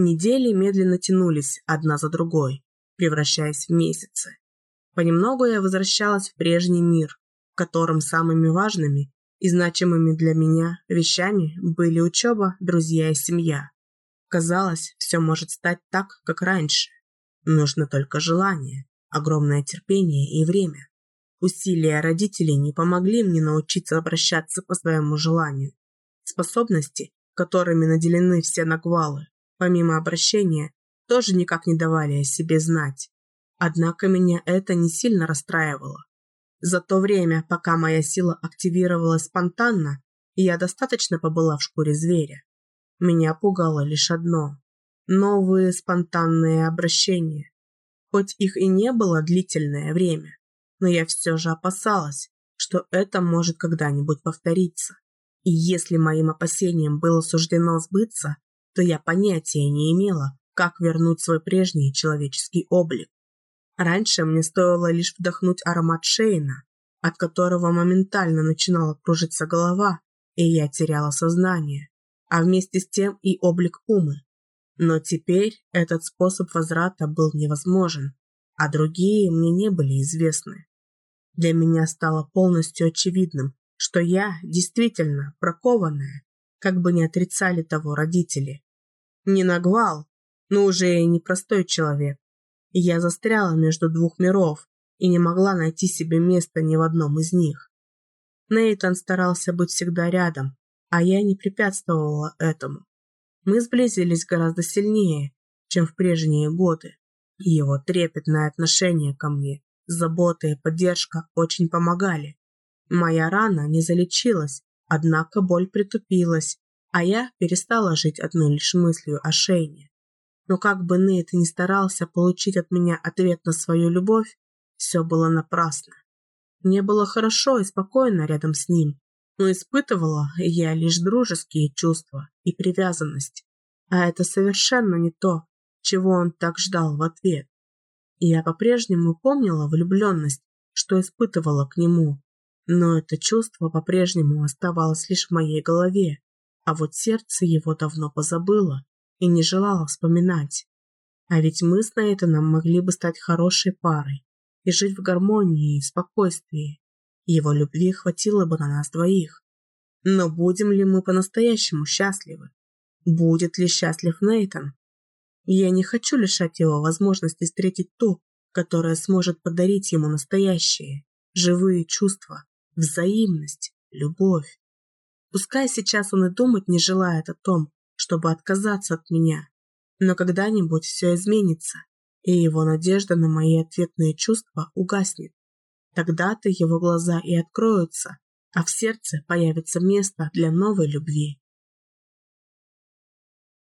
Недели медленно тянулись одна за другой, превращаясь в месяцы. Понемногу я возвращалась в прежний мир, в котором самыми важными и значимыми для меня вещами были учеба, друзья и семья. Казалось, все может стать так, как раньше. Нужно только желание, огромное терпение и время. Усилия родителей не помогли мне научиться обращаться по своему желанию. Способности, которыми наделены все нагвалы, помимо обращения, тоже никак не давали о себе знать. Однако меня это не сильно расстраивало. За то время, пока моя сила активировалась спонтанно, я достаточно побыла в шкуре зверя. Меня пугало лишь одно – новые спонтанные обращения. Хоть их и не было длительное время, но я все же опасалась, что это может когда-нибудь повториться. И если моим опасениям было суждено сбыться, то я понятия не имела, как вернуть свой прежний человеческий облик. Раньше мне стоило лишь вдохнуть аромат Шейна, от которого моментально начинала кружиться голова, и я теряла сознание, а вместе с тем и облик Умы. Но теперь этот способ возврата был невозможен, а другие мне не были известны. Для меня стало полностью очевидным, что я действительно прокованная, как бы не отрицали того родители. Не нагвал, но уже и не простой человек. Я застряла между двух миров и не могла найти себе места ни в одном из них. Нейтан старался быть всегда рядом, а я не препятствовала этому. Мы сблизились гораздо сильнее, чем в прежние годы, его трепетное отношение ко мне Забота и поддержка очень помогали. Моя рана не залечилась, однако боль притупилась, а я перестала жить одной лишь мыслью о Шейне. Но как бы Нейт ни старался получить от меня ответ на свою любовь, все было напрасно. Мне было хорошо и спокойно рядом с ним, но испытывала я лишь дружеские чувства и привязанность, а это совершенно не то, чего он так ждал в ответ. Я по-прежнему помнила влюбленность, что испытывала к нему. Но это чувство по-прежнему оставалось лишь в моей голове, а вот сердце его давно позабыло и не желало вспоминать. А ведь мы с Нейтаном могли бы стать хорошей парой и жить в гармонии и спокойствии. Его любви хватило бы на нас двоих. Но будем ли мы по-настоящему счастливы? Будет ли счастлив Нейтан? Я не хочу лишать его возможности встретить ту, которая сможет подарить ему настоящие, живые чувства, взаимность, любовь. Пускай сейчас он и думать не желает о том, чтобы отказаться от меня, но когда-нибудь все изменится, и его надежда на мои ответные чувства угаснет. Тогда-то его глаза и откроются, а в сердце появится место для новой любви.